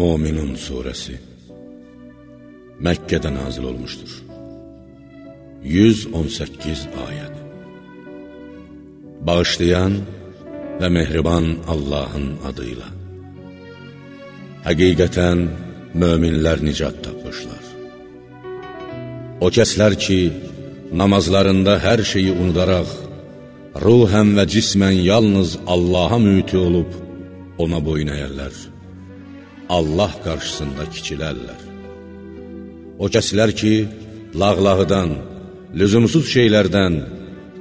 Mominun surəsi Məkkədə nazil olmuşdur 118 ayəd Bağışlayan və mehriban Allahın adıyla. Həqiqətən möminlər nicat tapmışlar. O kəslər ki, namazlarında hər şeyi unudaraq, ruhən və cismən yalnız Allaha müti olub, ona boyun əyərlər Allah qarşısında kiçilərlər. O kəslər ki, lağlağıdan, lüzumsuz şeylərdən,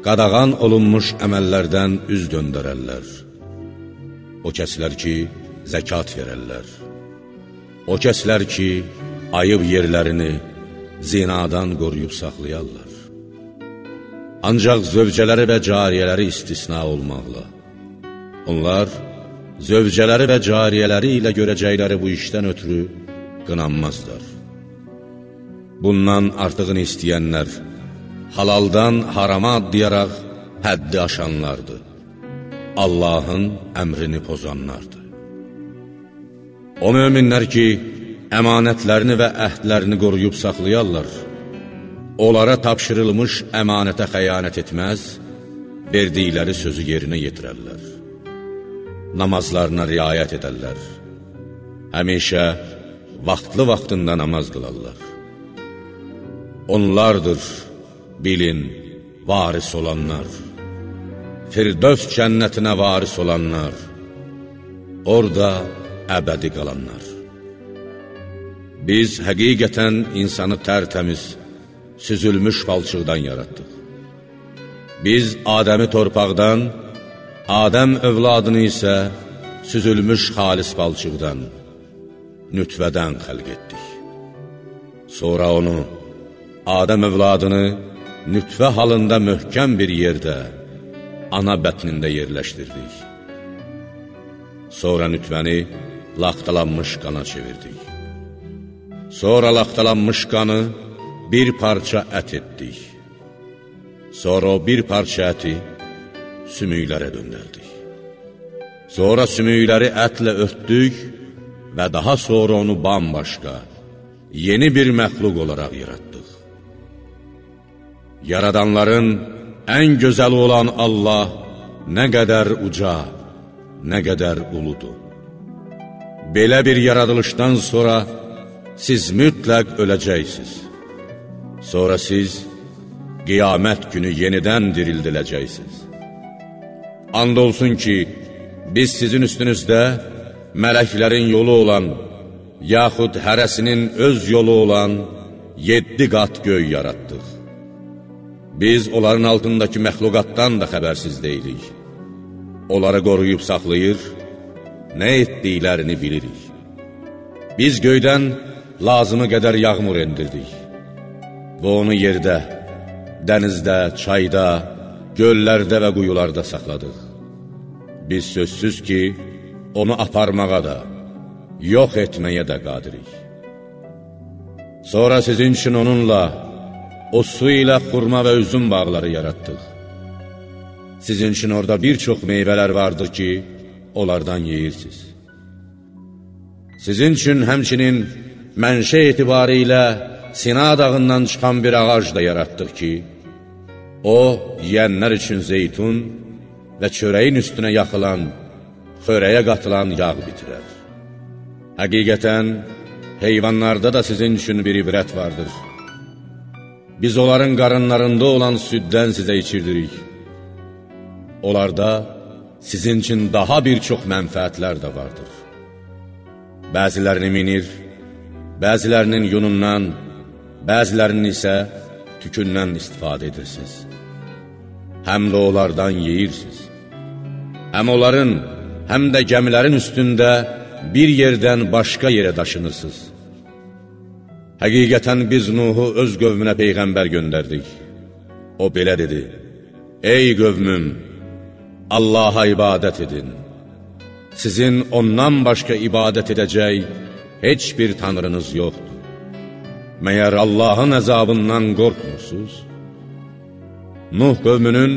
qadağan olunmuş əməllərdən üz döndərərlər. O kəslər ki, zəkat verərlər. O kəslər ki, ayıb yerlərini zinadan qoruyub saxlayarlar. Ancaq zövcələri və cariyələri istisna olmaqla. Onlar, zövcələri və cariyələri ilə görəcəkləri bu işdən ötürü qınanmazlar. Bundan artığını istəyənlər, halaldan harama adlayaraq həddi aşanlardır. Allahın əmrini pozanlardır. O möminlər ki, əmanətlərini və əhdlərini qoruyub saxlayarlar, onlara tapşırılmış əmanətə xəyanət etməz, verdikləri sözü yerinə yetirərlər namazlarına riayət edərlər. Həmişə vaxtlı-vaxtında namaz qılarlar. Onlardır, bilin, varis olanlar. Firdövs cənnətinə varis olanlar. Orada əbədi qalanlar. Biz həqiqətən insanı tərtəmiz, süzülmüş falçıqdan yaratdıq. Biz Adəmi torpaqdan, Adəm övladını isə süzülmüş xalis balçıqdan, nütvədən xəlq etdik. Sonra onu, Adəm övladını nütvə halında möhkəm bir yerdə, ana bətnində yerləşdirdik. Sonra nütvəni laxtalanmış qana çevirdik. Sonra laxtalanmış qanı bir parça ət etdik. Sonra o bir parça əti sümüklərə döndərdik. Sonra sümükləri ətlə örtdük və daha sonra onu bambaşqa, yeni bir məxluq olaraq yaratdıq. Yaradanların ən gözəli olan Allah nə qədər uca, nə qədər uludur. Belə bir yaradılışdan sonra siz mütləq öləcəksiniz. Sonra siz qiyamət günü yenidən dirildiləcəksiniz. And olsun ki, biz sizin üstünüzdə mələklərin yolu olan, yaxud hərəsinin öz yolu olan yeddi qat göy yaratdıq. Biz onların altındakı məxluqatdan da xəbərsiz deyilik. Onları qoruyub saxlayır, nə etdiklərini bilirik. Biz göydən lazımı qədər yağmur endirdik və onu yerdə, dənizdə, çayda, göllərdə və quyularda saxladıq. Biz sözsüz ki, onu aparmağa da, yox etməyə də qadirik. Sonra sizin üçün onunla, o su ilə xurma və üzüm bağları yaratdıq. Sizin üçün orada bir çox meyvələr vardır ki, onlardan yeyirsiniz. Sizin üçün həmçinin mənşə etibarı ilə Sina dağından çıxan bir ağac da yaratdıq ki, O, yiyənlər üçün zeytun və çörəyin üstünə yaxılan, xörəyə qatılan yağ bitirər. Həqiqətən, heyvanlarda da sizin üçün bir ibrət vardır. Biz onların qarınlarında olan süddən sizə içirdirik. Onlarda sizin üçün daha bir çox mənfəətlər də vardır. Bəzilərini minir, bəzilərinin yunundan, bəzilərinin isə tükündən istifadə edirsiniz. Həm də onlardan yeyirsiniz. Həm onların, həm də gəmilərin üstündə bir yerdən başqa yerə daşınırsınız. Həqiqətən biz Nuhu öz qövmünə Peyğəmbər göndərdik. O belə dedi, Ey qövmüm, Allaha ibadət edin. Sizin ondan başqa ibadət edəcək heç bir tanrınız yoxdur. Məyər Allahın əzabından qorxmursunuz? Nuh qövmünün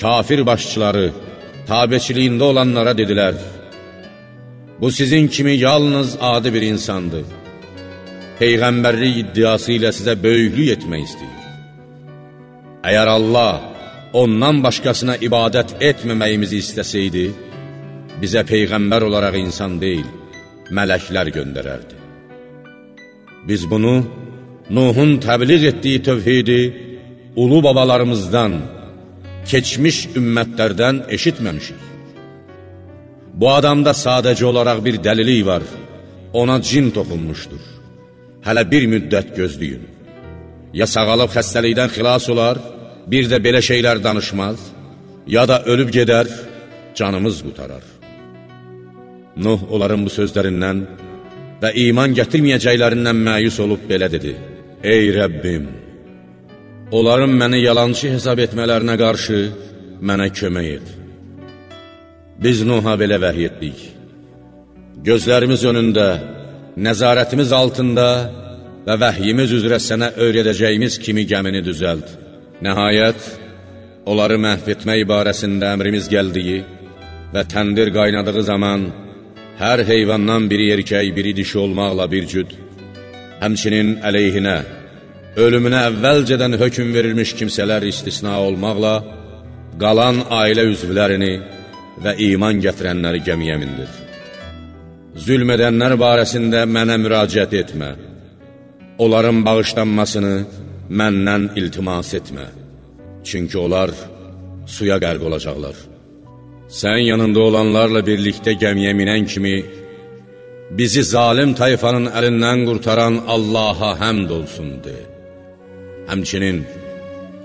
kafir başçıları, tabeçiliyində olanlara dedilər, Bu sizin kimi yalnız adi bir insandır. Peyğəmbərlik iddiası ilə sizə böyüklük etmək istəyir. Əgər Allah ondan başqasına ibadət etməməyimizi istəsəydi, bizə Peyğəmbər olaraq insan deyil, mələklər göndərərdi. Biz bunu Nuhun təbliğ etdiyi tövhidi ulu babalarımızdan, keçmiş ümmətlərdən eşitməmişik. Bu adamda sadəcə olaraq bir dəlilik var, ona cin toxunmuşdur. Hələ bir müddət gözləyin. Ya sağalıb xəstəlikdən xilas olar, bir də belə şeylər danışmaz, ya da ölüb gedər, canımız qutarar. Nuh onların bu sözlərindən və iman gətirməyəcəklərindən məyus olub belə dedi, Ey Rəbbim, onların məni yalancı hesab etmələrinə qarşı mənə kömək et. Biz Nuh'a belə vəhiy etdik. Gözlərimiz önündə, nəzarətimiz altında və vəhyimiz üzrə sənə öyrədəcəyimiz kimi gəmini düzəld. Nəhayət, onları məhv etmək barəsində əmrimiz gəldiyi və təndir qaynadığı zaman hər heyvandan biri erkək, biri dişi olmaqla bir cüd, həmçinin əleyhinə, ölümünə əvvəlcədən hökum verilmiş kimsələr istisna olmaqla, qalan ailə üzvlərini və iman gətirənləri gəmiyə mindir. Zülm edənlər barəsində mənə müraciət etmə. Onların bağışlanmasını məndən iltimas etmə. Çünki onlar suya qərq olacaqlar. Sən yanında olanlarla birlikdə gəmiyə minən kimi, bizi zalim tayfanın əlindən qurtaran Allaha həmd olsun, de. Həmçinin,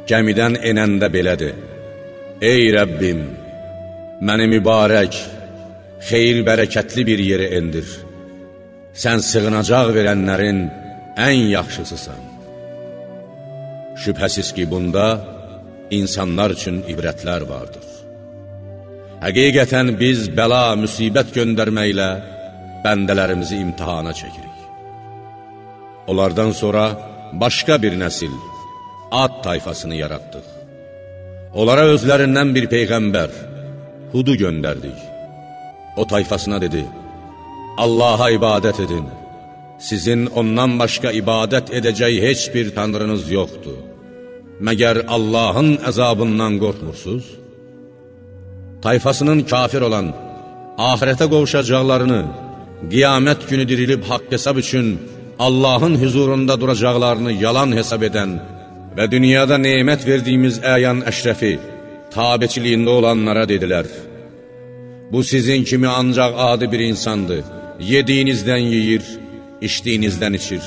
gəmidən enəndə belədir. Ey Rəbbim! məni mübarək, xeyir bərəkətli bir yerə endir. Sən sığınacaq verənlərin ən yaxşısısan. Şübhəsiz ki, bunda insanlar üçün ibrətlər vardır. Həqiqətən biz bəla, müsibət göndərməklə bəndələrimizi imtihana çəkirik. Onlardan sonra başqa bir nəsil, ad tayfasını yaratdıq. Onlara özlərindən bir peyğəmbər, Hudu göndərdik. O tayfasına dedi, Allaha ibadət edin, sizin ondan başqa ibadət edəcək heç bir tanrınız yoxdur. Məgər Allahın əzabından qorxmursuz? Tayfasının kafir olan, ahirətə qovuşacaqlarını, qiyamət günü dirilib haqq hesab üçün Allahın huzurunda duracaqlarını yalan hesab edən və dünyada neymət verdiyimiz əyan əşrəfi, tabeçiliyində olanlara dedilər, Bu sizin kimi ancaq adi bir insandır, yediyinizdən yeyir, içdiyinizdən içir.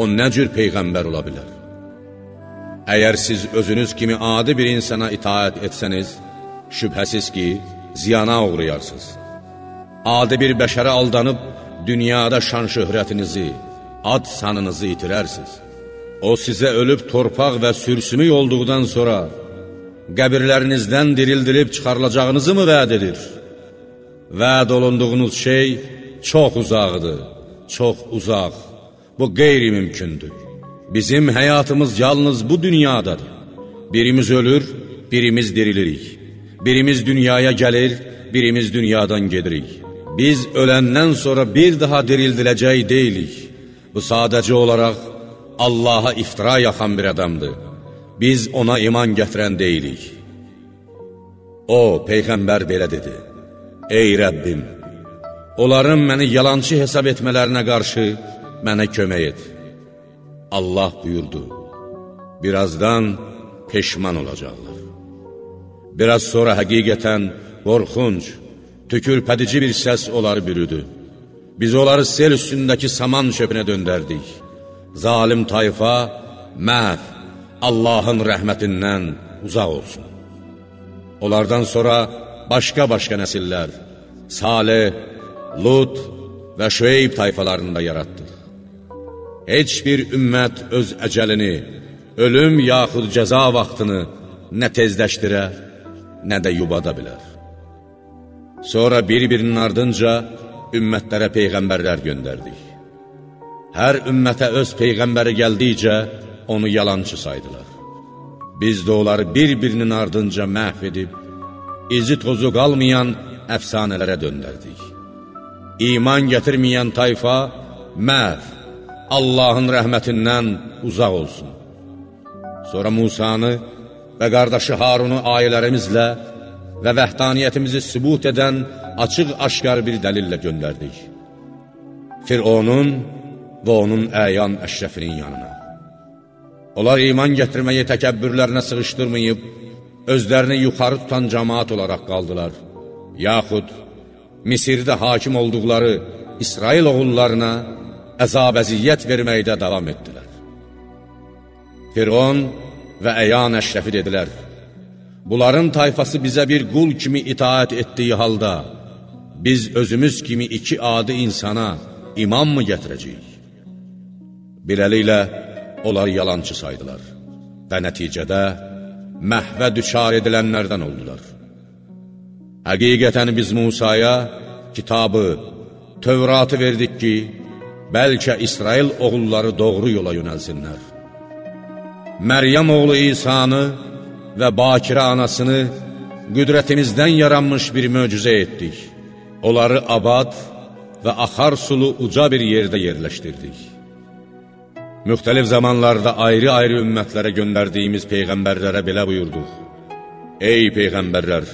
O nə cür Peyğəmbər ola bilər? Əgər siz özünüz kimi adi bir insana itaət etsəniz, şübhəsiz ki, ziyana uğrayarsınız. Adi bir bəşərə aldanıb, dünyada şan şöhrətinizi, ad sanınızı itirərsiniz. O sizə ölüb torpaq və sürsümük olduqdan sonra, qəbirlərinizdən dirildilib çıxarılacağınızı mı vəd edir? Vəd olunduğunuz şey çox uzaqdır, çox uzaq. Bu qeyri-mümkündür. Bizim həyatımız yalnız bu dünyadadır. Birimiz ölür, birimiz dirilirik. Birimiz dünyaya gəlir, birimiz dünyadan gedirik. Biz öləndən sonra bir daha dirildiləcək deyilik. Bu sadəcə olaraq Allaha iftira yaxan bir adamdır biz ona iman gətirən deyilik. O, Peyğəmbər belə dedi, Ey Rəbbim, onların məni yalancı hesab etmələrinə qarşı mənə kömək et. Allah buyurdu, birazdan peşman olacaqlar. Biraz sonra həqiqətən qorxunc, tükürpədici bir səs onları bürüdü. Biz onları sel üstündəki saman çöpünə döndərdik. Zalim tayfa məhv, Allahın rəhmətindən uzaq olsun. Onlardan sonra başqa-başqa nəsillər, Salih, Lut və Şüeyb tayfalarında yaratdıq. Heç bir ümmət öz əcəlini, ölüm yaxud cəza vaxtını nə tezləşdirə, nə də yubada bilər. Sonra bir-birinin ardınca ümmətlərə peyğəmbərlər göndərdik. Hər ümmətə öz peyğəmbəri gəldikcə, onu yalançı saydılar. Biz də onları bir-birinin ardınca məhv edib, izi tozu qalmayan əfsanələrə döndərdik. iman gətirməyən tayfa məhv, Allahın rəhmətindən uzaq olsun. Sonra Musanı və qardaşı Harunu ayələrimizlə və vəhdaniyyətimizi sübut edən açıq-aşkar bir dəlillə göndərdik. Fironun və onun əyan əşrəfinin yanına. Onlar iman gətirməyi təkəbbürlərinə sığışdırmayıb, özlərini yuxarı tutan cəmaat olaraq qaldılar. Yaxud Misirdə hakim olduqları İsrail oğullarına əzab-əziyyət verməkdə davam etdilər. Firon və əyan əşrəfi dedilər, Bunların tayfası bizə bir qul kimi itaət etdiyi halda, biz özümüz kimi iki adi insana imam mı gətirəcəyik? Beləliklə, onlar yalancı saydılar və nəticədə məhvə düşar edilənlərdən oldular. Həqiqətən biz Musaya kitabı, Tövratı verdik ki, bəlkə İsrail oğulları doğru yola yönəlsinlər. Məryəm oğlu İsanı və Bakirə anasını qüdrətimizdən yaranmış bir möcüzə etdik. Onları abad və axar sulu uca bir yerdə yerləşdirdik. Müxtəlif zamanlarda ayrı-ayrı ümmətlərə göndərdiyimiz peyğəmbərlərə belə buyurduq. Ey peyğəmbərlər!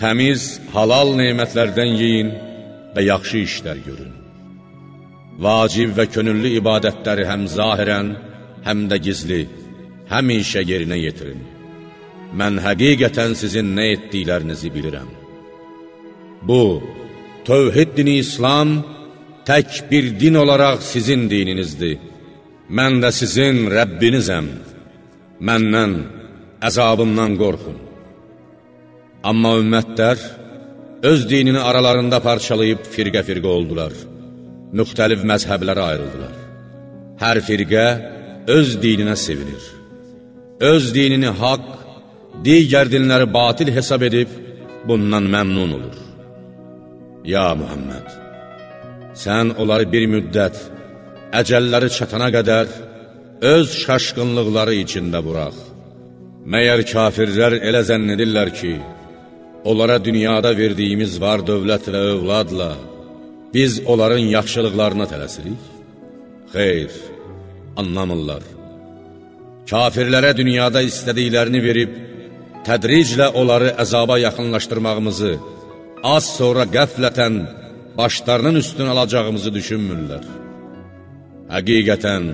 Təmiz, halal neymətlərdən yiyin və yaxşı işlər görün. Vacib və könüllü ibadətləri həm zahirən, həm də gizli, həmişə yerinə yetirin. Mən həqiqətən sizin nə etdiklərinizi bilirəm. Bu, tövhid dini İslam tək bir din olaraq sizin dininizdir. Mən də sizin Rəbbinizəm. Məndən, əzabımdan qorxun. Amma ümmətlər öz dinini aralarında parçalayıb firqə-firqə oldular. Müxtəlif məzhəblərə ayrıldılar. Hər firqə öz dininə sevinir. Öz dinini haqq, digər dinləri batil hesab edib, bundan məmnun olur. Ya Muhammed, sən onları bir müddət, əcəlləri çatana qədər öz şaşqınlıqları içində buraq. Məyər kafirlər elə zənn edirlər ki, onlara dünyada verdiyimiz var dövlət və övladla biz onların yaxşılıqlarına tələsirik? Xeyr, anlamırlar. Kafirlərə dünyada istədiklərini verib, tədriclə onları əzaba yaxınlaşdırmağımızı, az sonra qəflətən başlarının üstünə alacağımızı düşünmürlər. Həqiqətən,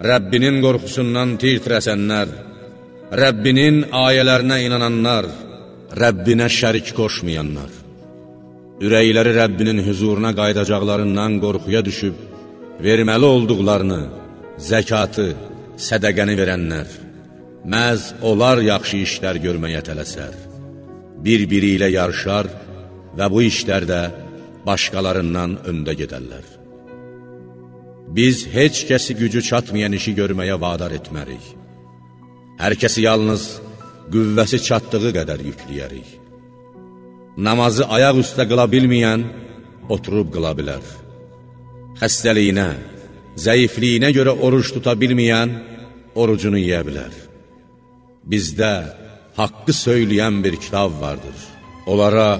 Rəbbinin qorxusundan tir-tirəsənlər, Rəbbinin ayələrinə inananlar, Rəbbinə şərik qoşmayanlar, ürəkləri Rəbbinin hüzuruna qaydacaqlarından qorxuya düşüb, verməli olduqlarını, zəkatı, sədəqəni verənlər, məhz onlar yaxşı işlər görməyə tələsər, bir-biri ilə yarışar və bu işlərdə başqalarından öndə gedərlər. Biz heç kəsi gücü çatmayan işi görməyə vadar etmərik. Hər kəsi yalnız qüvvəsi çatdığı qədər yükləyərik. Namazı ayaq üstə qıla bilməyən, oturub qıla bilər. Xəstəliyinə, zəifliyinə görə oruç tuta bilməyən, orucunu yiyə bilər. Bizdə haqqı söyləyən bir kitab vardır. Onlara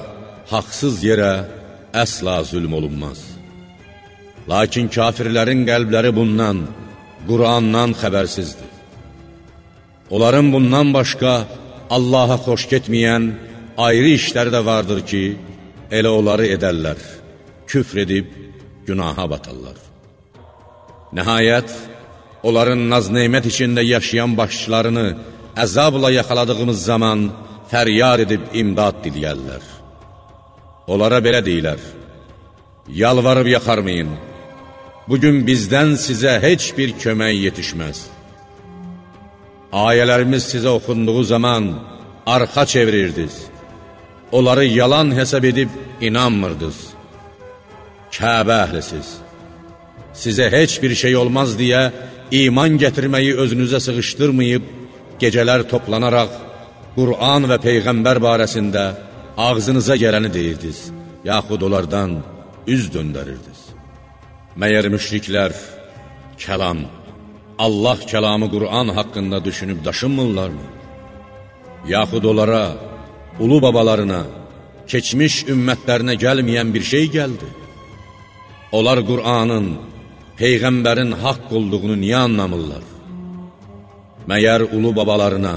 haqsız yerə əsla zülm olunmaz. Lakin kafirlərin qəlbləri bundan, Qurandan xəbərsizdir. Onların bundan başqa Allaha xoş getməyən ayrı işlər də vardır ki, elə onları edərlər, küfr edib günaha batarlar. Nəhayət, onların naz-neymət içində yaşayan başçılarını əzabla yaxaladığımız zaman fəryar edib imdad diliyərlər. Onlara belə deyilər, yalvarıb yaxarmayın, bugün bizdən sizə heç bir kömək yetişməz. Ayələrimiz sizə oxunduğu zaman arxa çevirirdiniz, onları yalan hesab edib inanmırdınız. Kəbə əhlisiz, sizə heç bir şey olmaz deyə iman gətirməyi özünüzə sığışdırmayıb, gecələr toplanaraq Qur'an və Peyğəmbər barəsində ağzınıza gələni deyirdiniz, yaxud onlardan üz döndərirdiniz. Məyər müşriklər kəlam, Allah kəlamı Qur'an haqqında düşünüb daşınmırlarmı? Yaxud onlara, ulu babalarına, keçmiş ümmətlərinə gəlməyən bir şey gəldi. Onlar Qur'anın, Peyğəmbərin haqq olduğunu niyə anlamırlar? Məyər ulu babalarına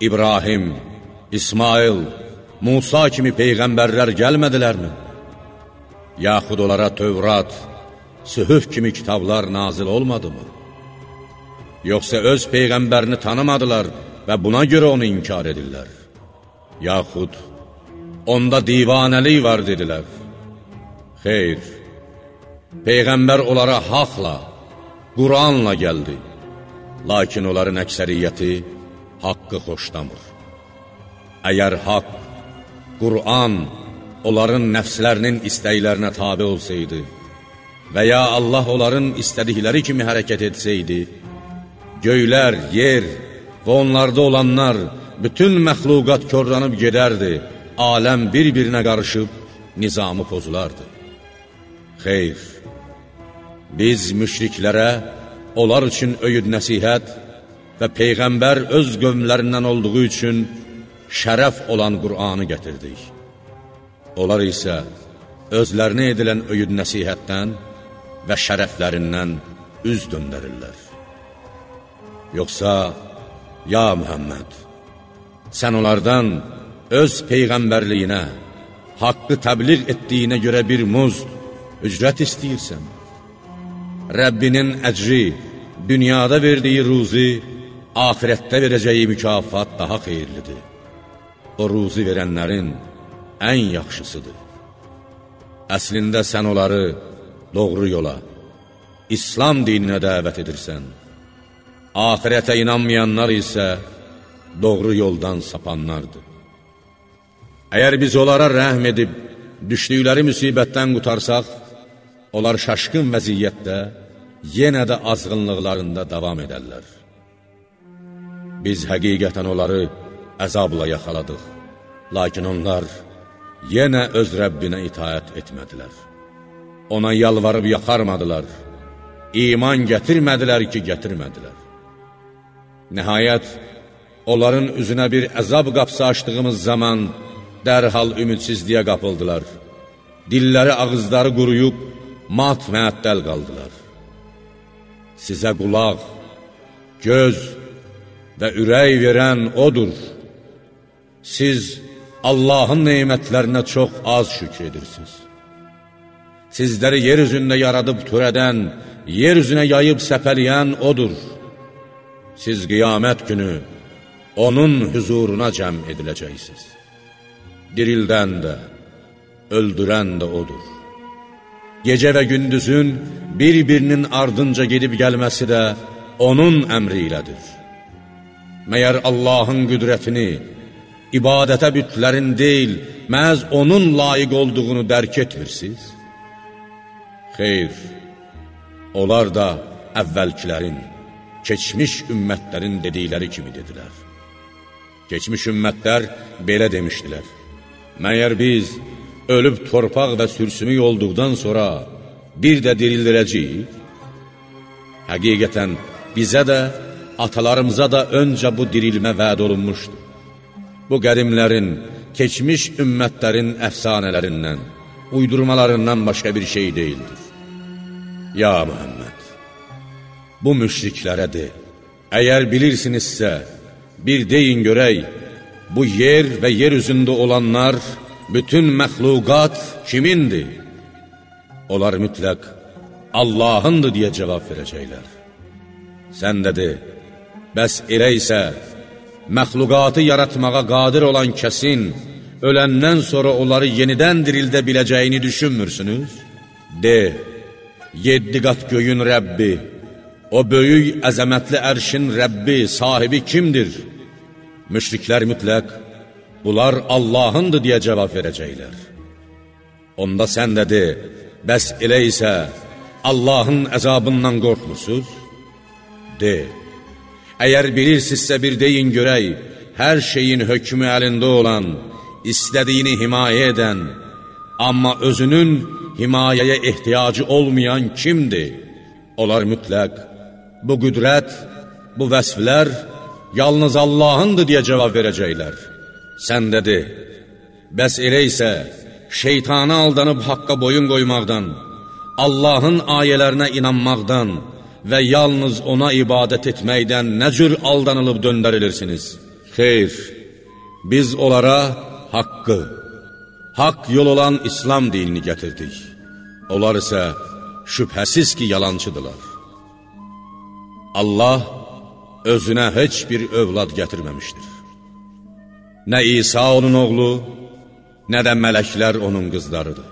İbrahim, İsmail, Musa kimi Peyğəmbərlər gəlmədilərmi? Yaxud onlara Tövrat, Sühüf kimi kitablar nazil olmadı mı? Yoxsa öz Peyğəmbərini tanımadılar və buna görə onu inkar edirlər? Yaxud onda divanəlik var dedilər. Xeyr, Peyğəmbər onlara haqla, Quranla gəldi. Lakin onların əksəriyyəti haqqı xoşlamır. Əgər haqq, Quran onların nəfslərinin istəklərinə tabi olsaydı və ya Allah onların istədikləri kimi hərəkət etsəydi, göylər, yer və onlarda olanlar, bütün məxluqat körlanıb gedərdi, aləm bir-birinə qarışıb, nizamı pozulardı. Xeyr, biz müşriklərə onlar üçün öyüd nəsihət və Peyğəmbər öz qövmlərindən olduğu üçün şərəf olan Qur'anı gətirdik. Onlar isə özlərinə edilən öyüd nəsihətdən və şərəflərindən üz döndərirlər. Yoxsa, ya Mühəmməd, sən onlardan öz Peyğəmbərliyinə, haqqı təbliğ etdiyinə görə bir muzd, ücrət istəyirsən. Rəbbinin əcri, dünyada verdiyi ruzi, ahirətdə verəcəyi mükafat daha xeyirlidir. O ruzi verənlərin ən yaxşısıdır. Əslində sən onları doğru yola, İslam dininə dəvət edirsən. Ahirətə inanmayanlar isə doğru yoldan sapanlardır. Əgər biz onlara rəhm edib, düşdükləri müsibətdən qutarsaq, onlar şaşqın vəziyyətdə, yenə də azğınlıqlarında davam edərlər. Biz həqiqətən onları əzabla yaxaladıq, lakin onlar yenə öz Rəbbinə itaət etmədilər. Ona yalvarıb yaxarmadılar, iman gətirmədilər ki, gətirmədilər. Nəhayət, onların üzünə bir əzab qapsı açdığımız zaman dərhal ümidsizliyə qapıldılar. Dilləri, ağızları quruyub, mat məəttəl qaldılar sizə qulaq, göz və ürək verən O'dur. Siz Allahın neymətlərinə çox az şükür edirsiniz. Sizləri yer üzündə yaradıb törədən, yer üzünə yayıb səpələyən O'dur. Siz qiyamət günü Onun hüzuruna cəm ediləcəksiniz. Dirildən də, öldürən də O'dur. Gecə və gündüzün bir-birinin ardınca gedib gəlməsi də onun əmri ilədir. Məyər Allahın qüdrətini, ibadətə bütlərin deyil, məhz onun layiq olduğunu dərk etmirsiniz? Xeyr, onlar da əvvəlkilərin, keçmiş ümmətlərin dedikləri kimi dedilər. Keçmiş ümmətlər belə demişdilər. Məyər biz ölüb torpaq və sürsümük olduqdan sonra bir də dirildiləcəyik? Həqiqətən bizə də, atalarımıza da öncə bu dirilmə vəd olunmuşdur. Bu qədimlərin, keçmiş ümmətlərin əfsanələrindən, uydurmalarından başqa bir şey deyildir. Ya Muhammed, bu müşriklərə de, əgər bilirsinizsə, bir deyin görək, bu yer və yer üzündə olanlar, bütün məxluqat kimindir? Onlar mütləq Allahındır deyə cavab verəcəklər. Sən də de, bəs elə isə məxluqatı yaratmağa qadir olan kəsin öləndən sonra onları yenidən dirildə biləcəyini düşünmürsünüz? De, yeddi qat göyün Rəbbi, o böyük əzəmətli ərşin Rəbbi, sahibi kimdir? Müşriklər mütləq, bunlar Allahındır deyə cavab verəcəklər. Onda sən də de, bəs elə isə Allahın əzabından qorxmursuz? De, əgər bilirsinizsə bir deyin görək, hər şeyin hökmü əlində olan, istədiyini himayə edən, amma özünün himayəyə ehtiyacı olmayan kimdir? Onlar mütləq, bu qüdrət, bu vəsflər yalnız Allahındır deyə cavab verəcəklər. Sən də de, bəs elə isə şeytana aldanıb haqqa boyun qoymaqdan, Allahın ayələrinə inanmaqdan və yalnız ona ibadət etməkdən nə cür aldanılıb döndərilirsiniz? Xeyr, biz onlara haqqı, haqq yol olan İslam dinini gətirdik. Onlar isə şübhəsiz ki, yalançıdırlar. Allah özünə heç bir övlad gətirməmişdir. Nə İsa onun oğlu, nə də mələklər onun qızlarıdır.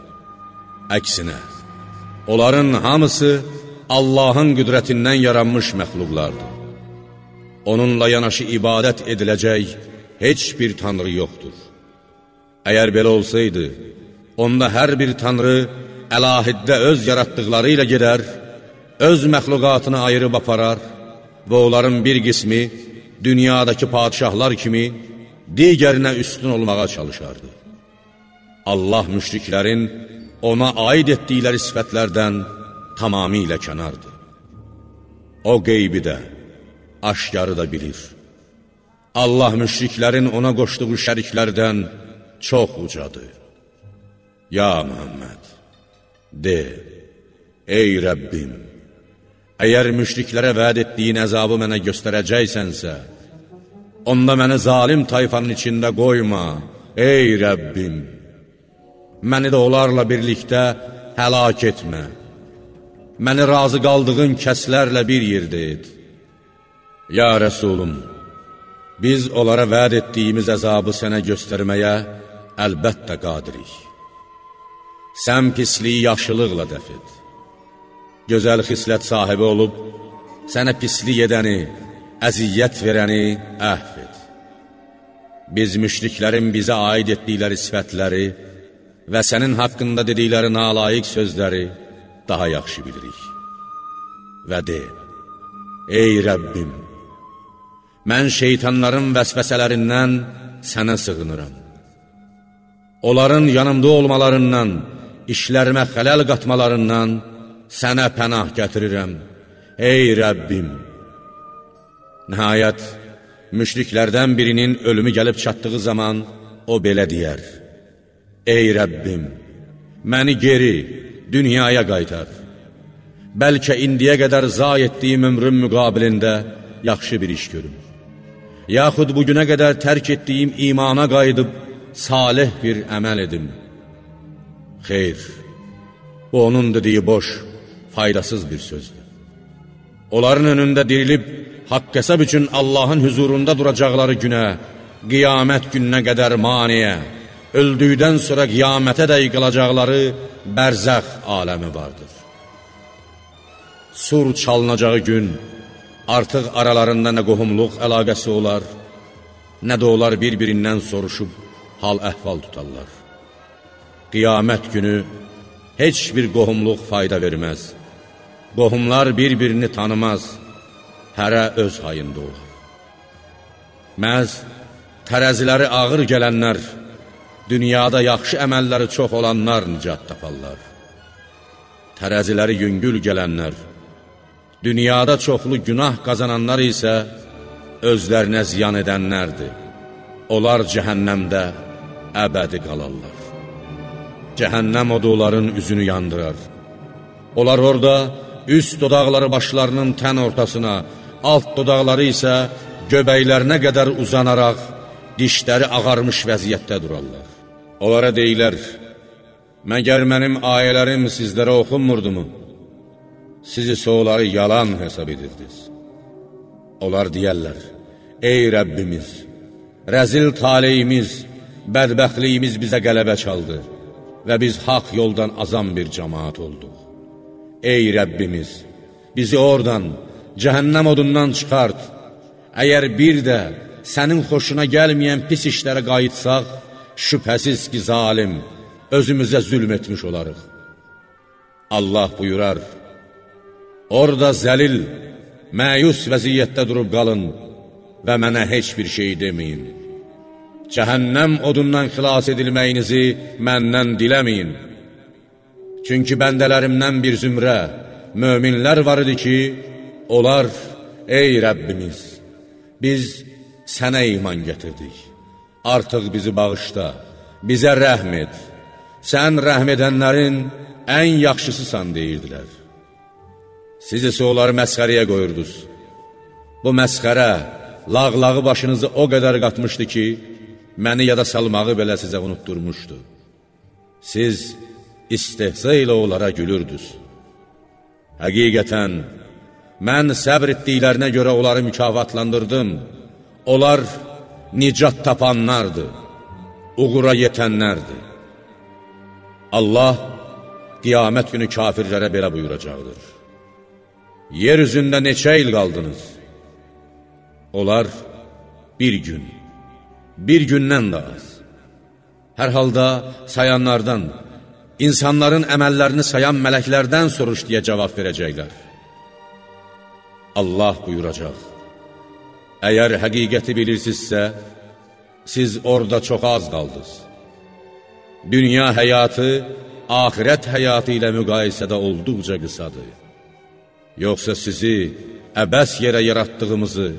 Əksinə, onların hamısı Allahın qüdrətindən yaranmış məxluqlardır. Onunla yanaşı ibadət ediləcək heç bir tanrı yoxdur. Əgər belə olsaydı, onda hər bir tanrı əlahiddə öz yaratdıqları ilə gedər, öz məxluqatını ayırıb aparar və onların bir qismi dünyadakı padişahlar kimi digərinə üstün olmağa çalışardı. Allah müşriklərin ona aid etdikləri sifətlərdən tamamilə kənardır. O qeybi də, aşkarı da bilir. Allah müşriklərin ona qoşduğu şəriklərdən çox ucadır. Ya Muhammed, de, ey Rəbbim, əgər müşriklərə vəd etdiyin əzabı mənə göstərəcəksənsə, onda məni zalim tayfanın içində qoyma, ey Rəbbim, məni də onlarla birlikdə həlak etmə məni razı qaldığın kəslərlə bir yerdə et. Ya Rəsulum, biz onlara vəd etdiyimiz əzabı sənə göstərməyə əlbəttə qadirik. Sən pisliyi yaxşılıqla dəf et. Gözəl xislət sahibi olub, sənə pislik edəni, əziyyət verəni əhv et. Biz müşriklərin bizə aid etdikləri sifətləri və sənin haqqında dedikləri nalayiq sözləri daha yaxşı bilirik. Və de, ey Rəbbim, mən şeytanların vəsvəsələrindən sənə sığınıram. Onların yanımda olmalarından, işlərimə xələl qatmalarından sənə pənah gətirirəm. Ey Rəbbim! Nəhayət, müşriklərdən birinin ölümü gəlib çatdığı zaman o belə deyər. Ey Rəbbim, məni geri, dünyaya qaytar. Bəlkə indiyə qədər zay etdiyim ömrün müqabilində yaxşı bir iş görüm. Yaxud bugünə qədər tərk etdiyim imana qayıdıb, salih bir əməl edim. Xeyr, bu onun dediyi boş, faydasız bir sözdür. Onların önündə dirilib, haqq hesab üçün Allahın hüzurunda duracaqları günə, qiyamət gününə qədər maniyə, öldükdən sonra qiyamətə də yıqılacaqları bərzəx aləmi vardır. Sur çalınacağı gün artıq aralarında nə qohumluq əlaqəsi olar, nə də onlar bir-birindən soruşub hal əhval tutarlar. Qiyamət günü heç bir qohumluq fayda verməz. Qohumlar bir-birini tanımaz, hərə öz hayında olar. Məz tərəziləri ağır gələnlər, dünyada yaxşı əməlləri çox olanlar nicat taparlar. Tərəziləri yüngül gələnlər, dünyada çoxlu günah qazananlar isə özlərinə ziyan edənlərdir. Onlar cəhənnəmdə əbədi qalarlar. Cəhənnəm odu onların üzünü yandırar. Onlar orada üst dodaqları başlarının tən ortasına, alt dodaqları isə göbəklərinə qədər uzanaraq, dişləri ağarmış vəziyyətdə durarlar. Onlara deyilər, məgər mənim ayələrim sizlərə oxunmurdumu? Siz isə onları yalan hesab edirdiniz. Onlar deyərlər, ey Rəbbimiz, rəzil taleyimiz, bədbəxtliyimiz bizə qələbə çaldı və biz haq yoldan azam bir cəmaat olduq. Ey Rəbbimiz, bizi oradan, cəhənnəm odundan çıxart, əgər bir də sənin xoşuna gəlməyən pis işlərə qayıtsaq, şübhəsiz ki, zalim, özümüzə zülm etmiş olarıq. Allah buyurar, Orada zəlil, məyus vəziyyətdə durub qalın və mənə heç bir şey deməyin. Cəhənnəm odundan xilas edilməyinizi məndən diləməyin. Çünki bəndələrimdən bir zümrə, möminlər var idi ki, onlar, ey Rəbbimiz, biz sənə iman gətirdik. Artıq bizi bağışla, bizə rəhm et. Sən rəhm edənlərin ən yaxşısısan deyirdilər. Siz isə onları məsxəriyə qoyurdunuz. Bu məsxərə, lağlağı başınızı o qədər qatmışdı ki, məni yada salmağı belə sizə unutturmuşdu. Siz istehza ilə onlara gülürdünüz. Həqiqətən, mən səbr etdiklərinə görə onları mükafatlandırdım. Onlar nicat tapanlardır, uğura yetənlərdir. Allah qiyamət günü kafirlərə belə buyuracaqdır. Yer üzündə neçə il qaldınız? Onlar bir gün, bir gündən də az. Hər halda sayanlardan, insanların əməllərini sayan mələklərdən soruş deyə cavab verəcəklər. Allah buyuracaq, əgər həqiqəti bilirsinizsə, siz orada çox az qaldınız. Dünya həyatı, ahirət həyatı ilə müqayisədə olduqca qısadır. Yoxsa sizi əbəs yerə yaratdığımızı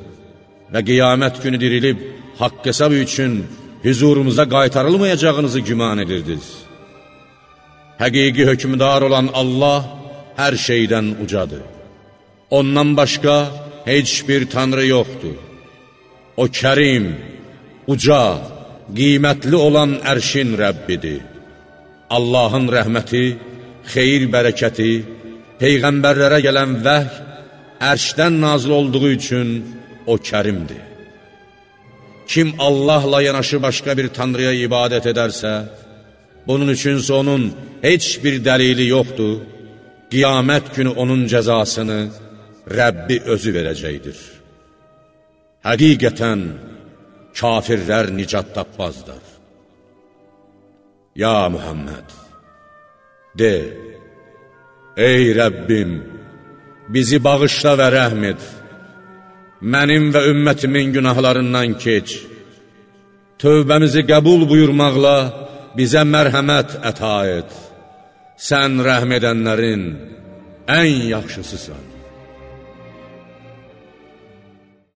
və qiyamət günü dirilib haqq hesab üçün hüzurumuza qaytarılmayacağınızı güman edirdiniz. Həqiqi hökmdar olan Allah hər şeydən ucadır. Ondan başqa heç bir tanrı yoxdur. O kərim, uca, qiymətli olan ərşin Rəbbidir. Allahın rəhməti, xeyir bərəkəti, Peyğəmbərlərə gələn vəh ərşdən nazil olduğu üçün o kərimdir. Kim Allahla yanaşı başqa bir tanrıya ibadət edərsə, bunun üçünsə onun heç bir dəlili yoxdur, qiyamət günü onun cəzasını Rəbbi özü verəcəkdir. Həqiqətən, kafirlər nicat tapmazlar. Ya Muhammed, de, ey Rəbbim, bizi bağışla və rəhm et, mənim və ümmətimin günahlarından keç, tövbəmizi qəbul buyurmaqla bizə mərhəmət əta et, sən rəhm edənlərin ən yaxşısısan.